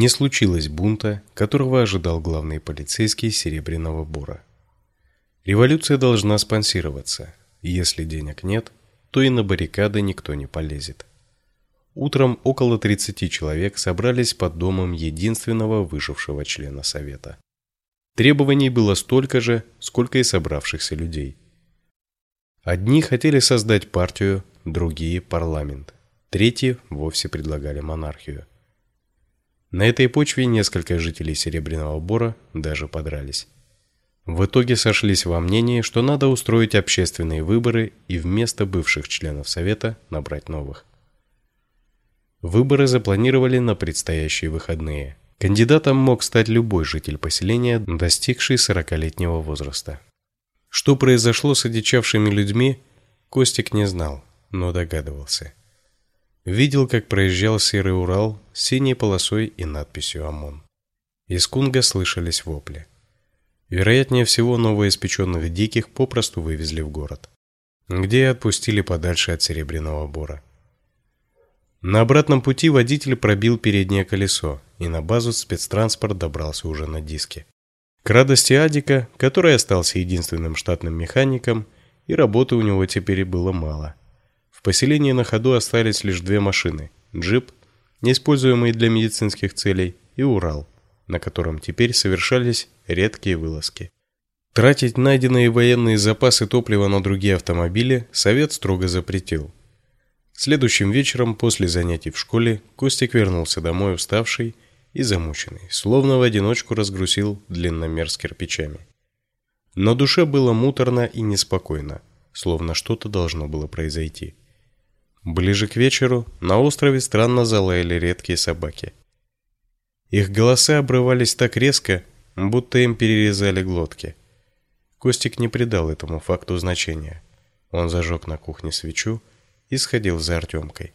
Не случилось бунта, которого ожидал главный полицейский Серебряного Бора. Революция должна спонсироваться. Если денег нет, то и на баррикады никто не полезет. Утром около 30 человек собрались под домом единственного выжившего члена совета. Требований было столько же, сколько и собравшихся людей. Одни хотели создать партию, другие парламент. Третьи вовсе предлагали монархию. На этой почве несколько жителей Серебряного Бора даже подрались. В итоге сошлись во мнении, что надо устроить общественные выборы и вместо бывших членов совета набрать новых. Выборы запланировали на предстоящие выходные. Кандидатом мог стать любой житель поселения, достигший сорокалетнего возраста. Что произошло с одичавшими людьми, Костик не знал, но догадывался. Видел, как проезжал серый Урал с синей полосой и надписью ОМОН. Из Кунга слышались вопли. Вероятнее всего, новоиспеченных диких попросту вывезли в город, где и отпустили подальше от Серебряного Бора. На обратном пути водитель пробил переднее колесо, и на базу спецтранспорт добрался уже на диске. К радости Адика, который остался единственным штатным механиком, и работы у него теперь было мало. В поселении на ходу остались лишь две машины: джип, неиспользуемый для медицинских целей, и Урал, на котором теперь совершались редкие вылазки. Тратить найденные военные запасы топлива на другие автомобили совет строго запретил. Следующим вечером после занятий в школе Костик вернулся домой уставший и замученный, словно в одиночку разгрузил длинномер с кирпичами. Но душе было муторно и неспокойно, словно что-то должно было произойти. Ближе к вечеру на острове странно залаяли редкие собаки. Их голоса обрывались так резко, будто им перерезали глотки. Костик не придал этому факту значения. Он зажег на кухне свечу и сходил за Артемкой.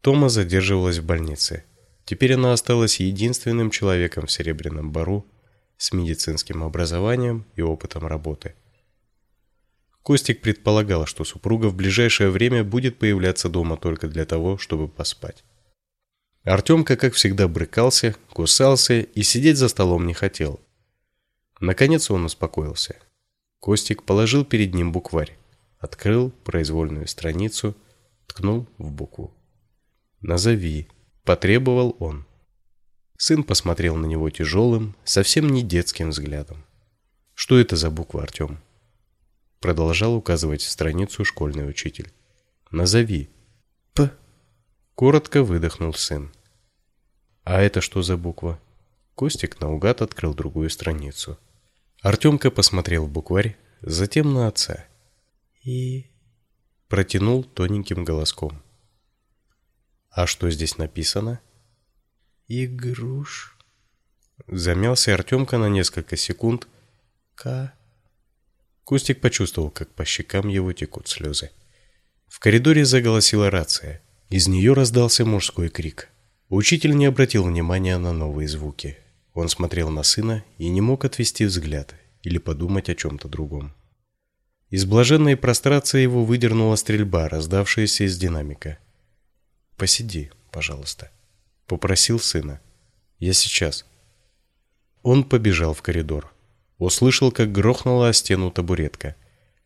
Тома задерживалась в больнице. Теперь она осталась единственным человеком в Серебряном Бару с медицинским образованием и опытом работы. Костик предполагал, что супруга в ближайшее время будет появляться дома только для того, чтобы поспать. Артемка, как всегда, брыкался, кусался и сидеть за столом не хотел. Наконец он успокоился. Костик положил перед ним букварь, открыл произвольную страницу, ткнул в букву. «Назови», — потребовал он. Сын посмотрел на него тяжелым, совсем не детским взглядом. «Что это за буква, Артем?» Продолжал указывать страницу школьный учитель. Назови. П. Коротко выдохнул сын. А это что за буква? Костик наугад открыл другую страницу. Артемка посмотрел в букварь, затем на отца. И протянул тоненьким голоском. А что здесь написано? Игруш. Замялся Артемка на несколько секунд. К Костик почувствовал, как по щекам его текут слезы. В коридоре заголосила рация. Из нее раздался мужской крик. Учитель не обратил внимания на новые звуки. Он смотрел на сына и не мог отвести взгляд или подумать о чем то другом. Из блаженной прострации его выдернула стрельба, раздавшаяся из динамика. "Посиди, пожалуйста", попросил сына. "Я сейчас". Он побежал в коридор. Услышал, как грохнула о стену табуретка.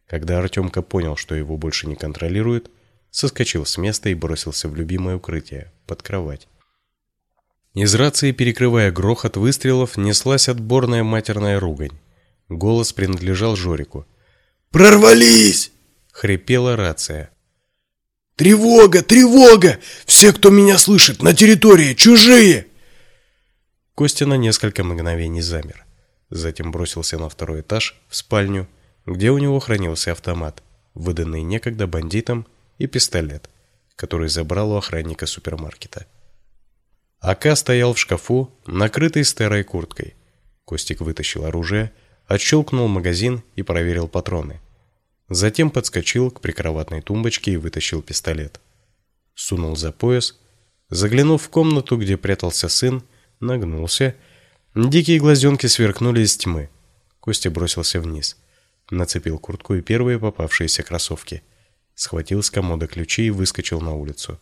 Когда Артемка понял, что его больше не контролирует, соскочил с места и бросился в любимое укрытие под кровать. Из рации, перекрывая грохот выстрелов, неслась отборная матерная ругань. Голос принадлежал Жорику. «Прорвались!» — хрипела рация. «Тревога! Тревога! Все, кто меня слышит, на территории! Чужие!» Костя на несколько мгновений замер. Затем бросился на второй этаж, в спальню, где у него хранился автомат, выданный некогда бандитам, и пистолет, который забрал у охранника супермаркета. АК стоял в шкафу, накрытый старой курткой. Костик вытащил оружие, отщелкнул магазин и проверил патроны. Затем подскочил к прикроватной тумбочке и вытащил пистолет. Сунул за пояс, заглянув в комнату, где прятался сын, нагнулся Дикие глазенки сверкнули из тьмы. Костя бросился вниз, нацепил куртку и первые попавшиеся кроссовки, схватил с комода ключи и выскочил на улицу.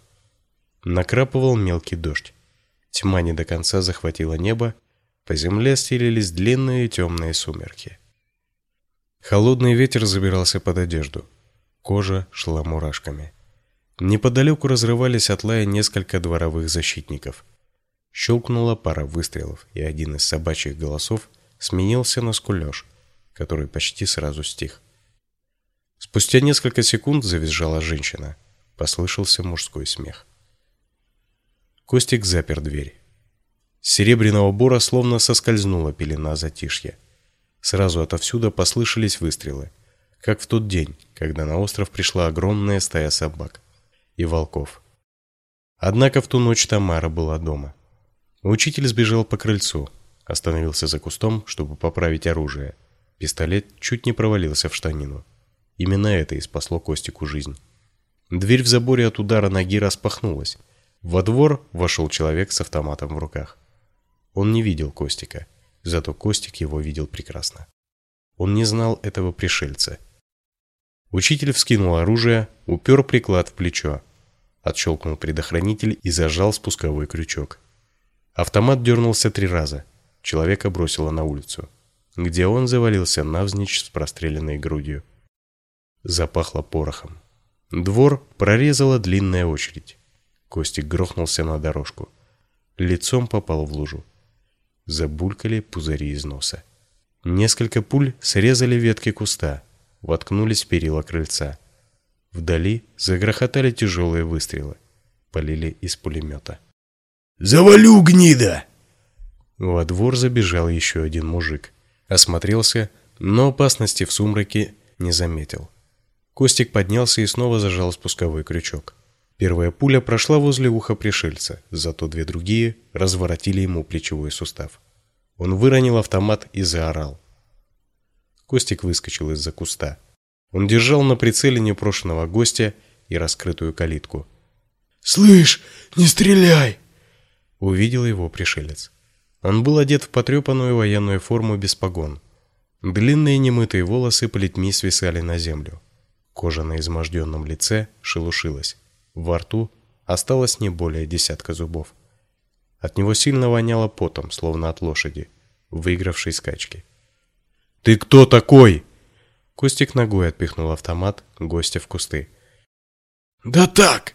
Накрапывал мелкий дождь. Тьма не до конца захватила небо, по земле стелились длинные темные сумерки. Холодный ветер забирался под одежду. Кожа шла мурашками. Неподалеку разрывались от лая несколько дворовых защитников. Щелкнула пара выстрелов, и один из собачьих голосов сменился на скулеж, который почти сразу стих. Спустя несколько секунд завизжала женщина. Послышался мужской смех. Костик запер дверь. С серебряного бора словно соскользнула пелена затишья. Сразу отовсюду послышались выстрелы, как в тот день, когда на остров пришла огромная стая собак и волков. Однако в ту ночь Тамара была дома. Учитель сбежал по крыльцу, остановился за кустом, чтобы поправить оружие. Пистолет чуть не провалился в штанину. Именно это и спасло Костику жизнь. Дверь в заборе от удара ноги распахнулась. Во двор вошел человек с автоматом в руках. Он не видел Костика, зато Костик его видел прекрасно. Он не знал этого пришельца. Учитель вскинул оружие, упер приклад в плечо, отщелкнул предохранитель и зажал спусковой крючок. Автомат дернулся три раза. Человека бросило на улицу, где он завалился навзничь с простреленной грудью. Запахло порохом. Двор прорезала длинная очередь. Костик грохнулся на дорожку. Лицом попал в лужу. Забулькали пузыри из носа. Несколько пуль срезали ветки куста, воткнулись в перила крыльца. Вдали загрохотали тяжелые выстрелы. Полили из пулемета. «Завалю, гнида!» Во двор забежал еще один мужик. Осмотрелся, но опасности в сумраке не заметил. Костик поднялся и снова зажал спусковой крючок. Первая пуля прошла возле уха пришельца, зато две другие разворотили ему плечевой сустав. Он выронил автомат и заорал. Костик выскочил из-за куста. Он держал на прицеле непрошенного гостя и раскрытую калитку. «Слышь, не стреляй!» Увидел его пришелец. Он был одет в потрепанную военную форму без погон. Длинные немытые волосы плетьми свисали на землю. Кожа на изможденном лице шелушилась. Во рту осталось не более десятка зубов. От него сильно воняло потом, словно от лошади, выигравшей скачки. «Ты кто такой?» Костик ногой отпихнул автомат гостя в кусты. «Да так!»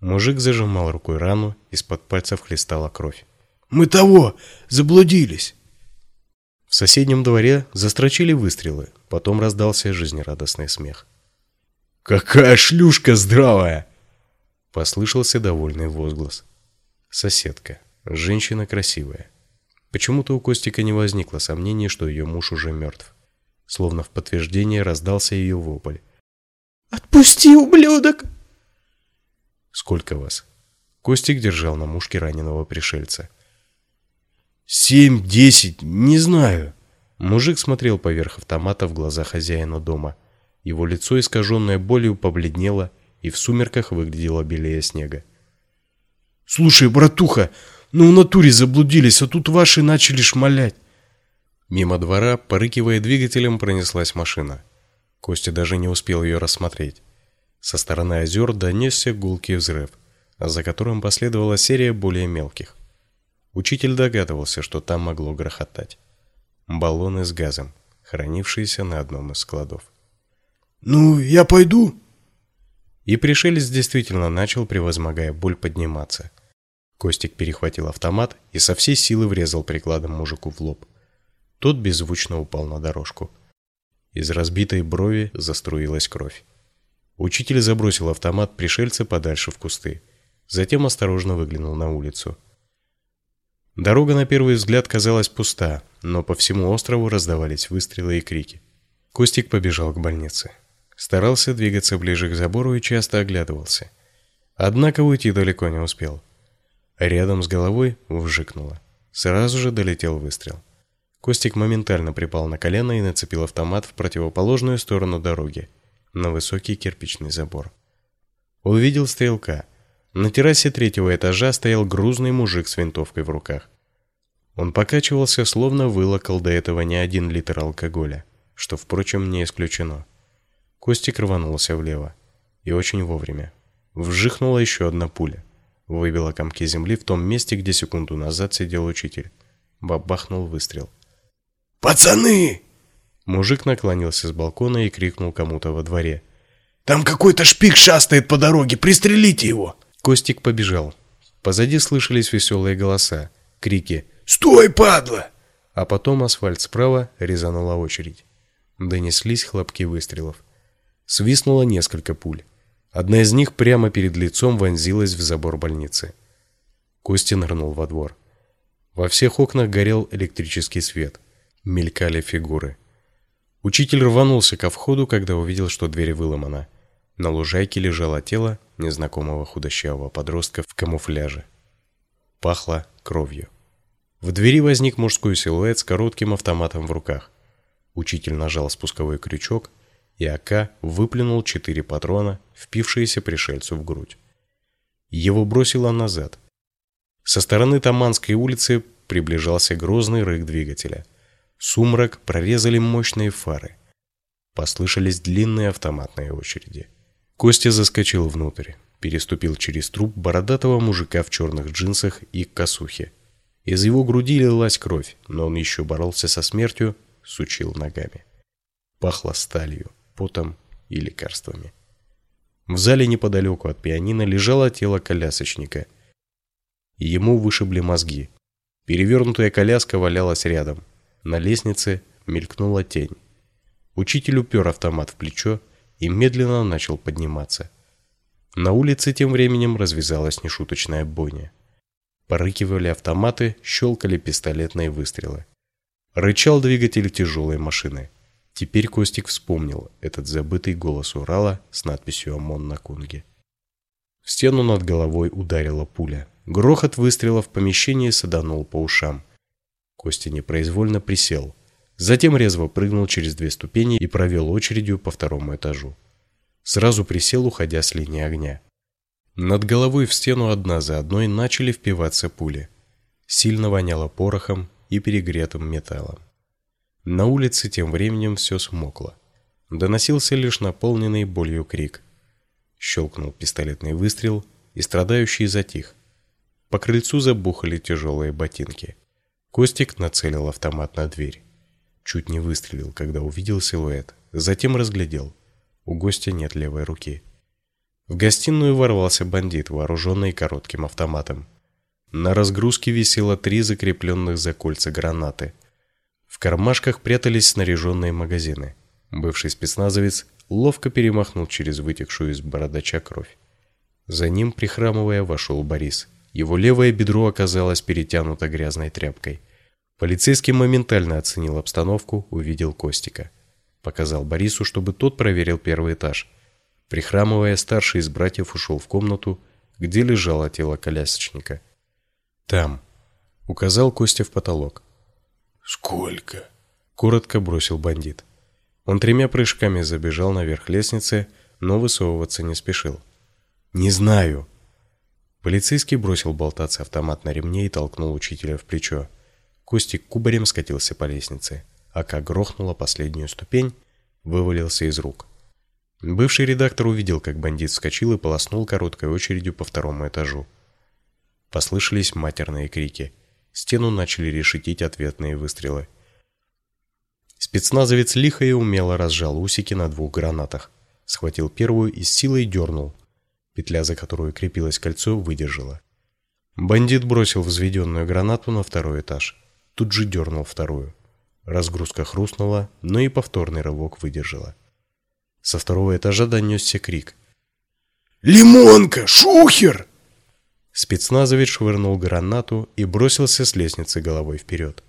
Мужик зажимал рукой рану, из-под пальцев хлестала кровь. «Мы того! Заблудились!» В соседнем дворе застрочили выстрелы, потом раздался жизнерадостный смех. «Какая шлюшка здравая!» Послышался довольный возглас. Соседка. Женщина красивая. Почему-то у Костика не возникло сомнений, что ее муж уже мертв. Словно в подтверждение раздался ее вопль. «Отпусти, ублюдок!» «Сколько вас?» Костик держал на мушке раненого пришельца. «Семь, десять, не знаю». Мужик смотрел поверх автомата в глаза хозяина дома – его лицо, искаженное болью, побледнело и в сумерках выглядело белее снега. «Слушай, братуха, ну в натуре заблудились, а тут ваши начали шмалять». Мимо двора, порыкивая двигателем, пронеслась машина. Костя даже не успел ее рассмотреть. Со стороны озер донесся гулкий взрыв, за которым последовала серия более мелких. Учитель догадывался, что там могло грохотать. Баллоны с газом, хранившиеся на одном из складов. «Ну, я пойду». И пришелец действительно начал, превозмогая боль, подниматься. Костик перехватил автомат и со всей силы врезал прикладом мужику в лоб. Тот беззвучно упал на дорожку. Из разбитой брови заструилась кровь. Учитель забросил автомат пришельца подальше в кусты. Затем осторожно выглянул на улицу. Дорога на первый взгляд казалась пуста, но по всему острову раздавались выстрелы и крики. Костик побежал к больнице. Старался двигаться ближе к забору и часто оглядывался. Однако уйти далеко не успел. Рядом с головой вжикнуло. Сразу же долетел выстрел. Костик моментально припал на колено и нацепил автомат в противоположную сторону дороги, на высокий кирпичный забор. Увидел стрелка. На террасе третьего этажа стоял грузный мужик с винтовкой в руках. Он покачивался, словно вылокал до этого не один литр алкоголя, что, впрочем, не исключено. Костик рванулся влево. И очень вовремя. Вжихнула еще одна пуля. Выбило комки земли в том месте, где секунду назад сидел учитель. Бабахнул выстрел. «Пацаны!» Мужик наклонился с балкона и крикнул кому-то во дворе. «Там какой-то шпик шастает по дороге, пристрелите его!» Костик побежал. Позади слышались веселые голоса, крики «Стой, падла!» А потом асфальт справа резанула очередь. Донеслись хлопки выстрелов. Свистнуло несколько пуль. Одна из них прямо перед лицом вонзилась в забор больницы. Костя нырнул во двор. Во всех окнах горел электрический свет. Мелькали фигуры. Учитель рванулся ко входу, когда увидел, что дверь выломана. На лужайке лежало тело незнакомого худощавого подростка в камуфляже. Пахло кровью. В двери возник мужской силуэт с коротким автоматом в руках. Учитель нажал спусковой крючок, и АК выплюнул четыре патрона, впившиеся пришельцу в грудь. Его бросило назад. Со стороны Таманской улицы приближался грозный рык двигателя. Сумрак прорезали мощные фары. Послышались длинные автоматные очереди. Костя заскочил внутрь, переступил через труп бородатого мужика в черных джинсах и косухе. Из его груди лилась кровь, но он еще боролся со смертью, сучил ногами. Пахло сталью потом и лекарствами. В зале неподалеку от пианино лежало тело колясочника. Ему вышибли мозги. Перевернутая коляска валялась рядом. На лестнице мелькнула тень. Учитель упер автомат в плечо и медленно начал подниматься. На улице тем временем развязалась нешуточная бойня. Порыкивали автоматы, щелкали пистолетные выстрелы. Рычал двигатель тяжелой машины. Теперь Костик вспомнил этот забытый голос Урала с надписью ОМОН на кунге. В стену над головой ударила пуля. Грохот выстрела в помещении саданул по ушам. Костя непроизвольно присел. Затем резво прыгнул через две ступени и провел очередью по второму этажу. Сразу присел, уходя с линии огня. Над головой в стену одна за одной начали впиваться пули. Сильно воняло порохом и перегретым металлом. На улице тем временем все смокло. Доносился лишь наполненный болью крик. Щелкнул пистолетный выстрел, и страдающий затих. По крыльцу забухали тяжелые ботинки. Костик нацелил автомат на дверь. Чуть не выстрелил, когда увидел силуэт. Затем разглядел. У гостя нет левой руки. В гостиную ворвался бандит, вооруженный коротким автоматом. На разгрузке висело три закрепленных за кольца гранаты – в кармашках прятались снаряженные магазины. Бывший спецназовец ловко перемахнул через вытекшую из бородача кровь. За ним, прихрамывая, вошел Борис. Его левое бедро оказалось перетянуто грязной тряпкой. Полицейский моментально оценил обстановку, увидел Костика. Показал Борису, чтобы тот проверил первый этаж. Прихрамывая, старший из братьев ушел в комнату, где лежало тело колясочника. «Там», — указал Костя в потолок. «Сколько?» — коротко бросил бандит. Он тремя прыжками забежал наверх лестницы, но высовываться не спешил. «Не знаю». Полицейский бросил болтаться автомат на ремне и толкнул учителя в плечо. Костик кубарем скатился по лестнице, а как грохнула последнюю ступень, вывалился из рук. Бывший редактор увидел, как бандит вскочил и полоснул короткой очередью по второму этажу. Послышались матерные крики. Стену начали решетить ответные выстрелы. Спецназовец лихо и умело разжал усики на двух гранатах. Схватил первую и с силой дернул. Петля, за которую крепилось кольцо, выдержала. Бандит бросил взведенную гранату на второй этаж. Тут же дернул вторую. Разгрузка хрустнула, но и повторный рывок выдержала. Со второго этажа донесся крик. «Лимонка! Шухер!» Спецназовец швырнул гранату и бросился с лестницы головой вперед.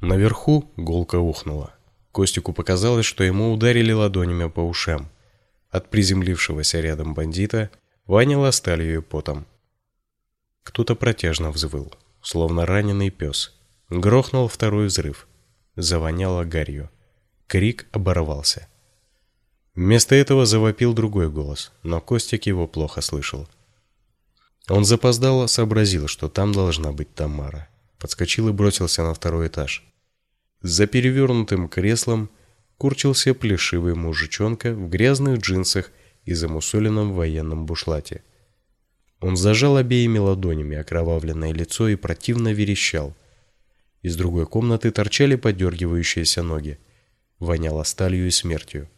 Наверху голка ухнула. Костику показалось, что ему ударили ладонями по ушам. От приземлившегося рядом бандита воняло сталью и потом. Кто-то протяжно взвыл, словно раненый пес. Грохнул второй взрыв. Завоняло гарью. Крик оборвался. Вместо этого завопил другой голос, но Костик его плохо слышал. Он запоздало сообразил, что там должна быть Тамара. Подскочил и бросился на второй этаж. За перевернутым креслом курчился плешивый мужичонка в грязных джинсах и замусоленном военном бушлате. Он зажал обеими ладонями окровавленное лицо и противно верещал. Из другой комнаты торчали подергивающиеся ноги. Воняло сталью и смертью.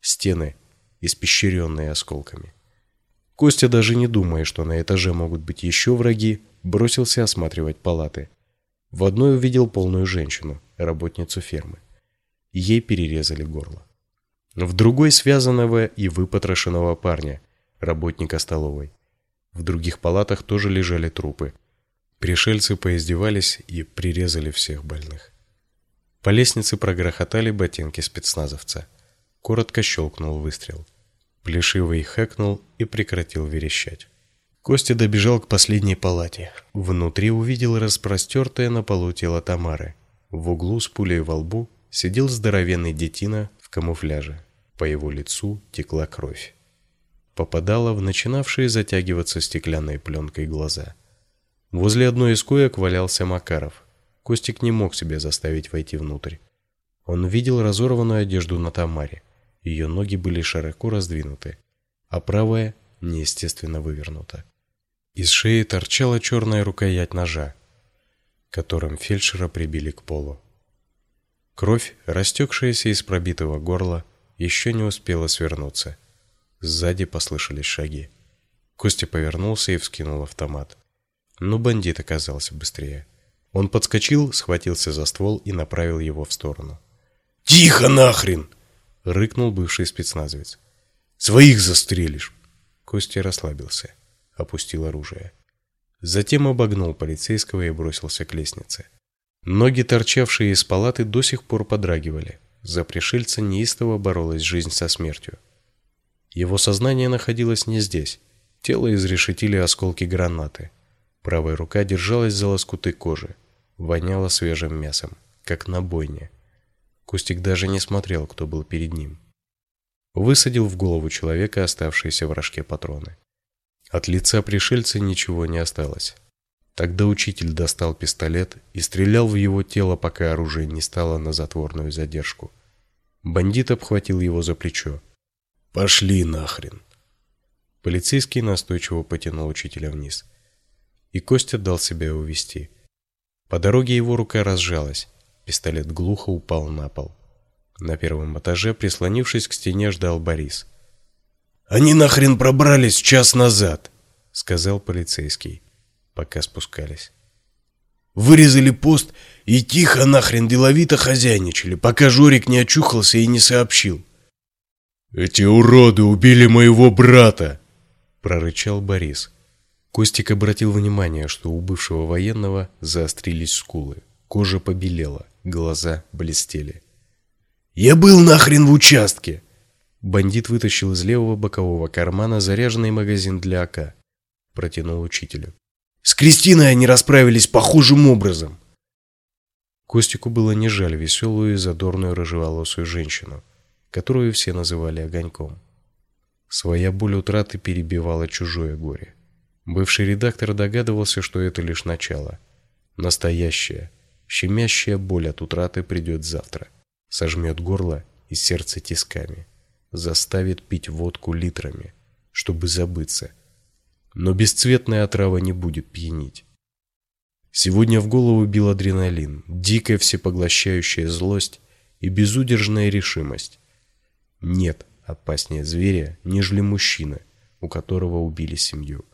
Стены, испещренные осколками. Костя, даже не думая, что на этаже могут быть еще враги, бросился осматривать палаты. В одной увидел полную женщину, работницу фермы. Ей перерезали горло. В другой связанного и выпотрошенного парня, работника столовой. В других палатах тоже лежали трупы. Пришельцы поиздевались и прирезали всех больных. По лестнице прогрохотали ботинки спецназовца. Коротко щелкнул выстрел. Плешивый хэкнул и прекратил верещать. Костя добежал к последней палате. Внутри увидел распростертое на полу тело Тамары. В углу с пулей во лбу сидел здоровенный детина в камуфляже. По его лицу текла кровь. Попадала в начинавшие затягиваться стеклянной пленкой глаза. Возле одной из коек валялся Макаров. Костик не мог себя заставить войти внутрь. Он видел разорванную одежду на Тамаре. Ее ноги были широко раздвинуты, а правая неестественно вывернута. Из шеи торчала черная рукоять ножа, которым фельдшера прибили к полу. Кровь, растекшаяся из пробитого горла, еще не успела свернуться. Сзади послышались шаги. Костя повернулся и вскинул автомат. Но бандит оказался быстрее. Он подскочил, схватился за ствол и направил его в сторону. «Тихо нахрен!» — рыкнул бывший спецназовец. «Своих застрелишь!» Костя расслабился, опустил оружие. Затем обогнул полицейского и бросился к лестнице. Ноги, торчавшие из палаты, до сих пор подрагивали. За пришельца неистово боролась жизнь со смертью. Его сознание находилось не здесь. Тело изрешетили осколки гранаты. Правая рука держалась за лоскуты кожи. Воняло свежим мясом, как на бойне. Кустик даже не смотрел, кто был перед ним. Высадил в голову человека оставшиеся в рожке патроны. От лица пришельца ничего не осталось. Тогда учитель достал пистолет и стрелял в его тело, пока оружие не стало на затворную задержку. Бандит обхватил его за плечо. «Пошли нахрен!» Полицейский настойчиво потянул учителя вниз. И Костя дал себя увести. По дороге его рука разжалась. Пистолет глухо упал на пол. На первом этаже, прислонившись к стене, ждал Борис. «Они нахрен пробрались час назад!» — сказал полицейский пока спускались. Вырезали пост и тихо нахрен деловито хозяйничали, пока Жорик не очухался и не сообщил. «Эти уроды убили моего брата!» — прорычал Борис. Костик обратил внимание, что у бывшего военного заострились скулы, кожа побелела, глаза блестели. «Я был нахрен в участке!» Бандит вытащил из левого бокового кармана заряженный магазин для АК. Протянул учителю. С Кристиной они расправились похожим образом. Костику было не жаль веселую и задорную рыжеволосую женщину, которую все называли огоньком. Своя боль утраты перебивала чужое горе. Бывший редактор догадывался, что это лишь начало. Настоящая, щемящая боль от утраты придет завтра, сожмет горло и сердце тисками, заставит пить водку литрами, чтобы забыться – но бесцветная отрава не будет пьянить. Сегодня в голову бил адреналин, дикая всепоглощающая злость и безудержная решимость. Нет опаснее зверя, нежели мужчина, у которого убили семью.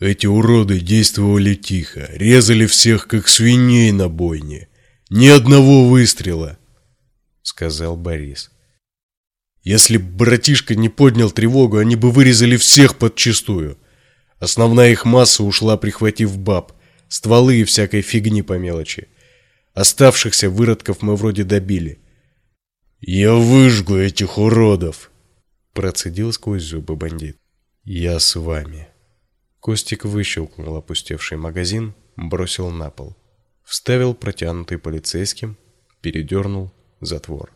Эти уроды действовали тихо, резали всех как свиней на бойне. Ни одного выстрела, сказал Борис. Если б братишка не поднял тревогу, они бы вырезали всех подчистую. Основная их масса ушла, прихватив баб, стволы и всякой фигни по мелочи. Оставшихся выродков мы вроде добили. «Я выжгу этих уродов!» Процедил сквозь зубы бандит. «Я с вами». Костик выщелкнул опустевший магазин, бросил на пол. Вставил протянутый полицейским, передернул затвор.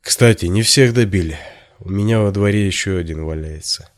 Кстати, не всех добили. У меня во дворе еще один валяется.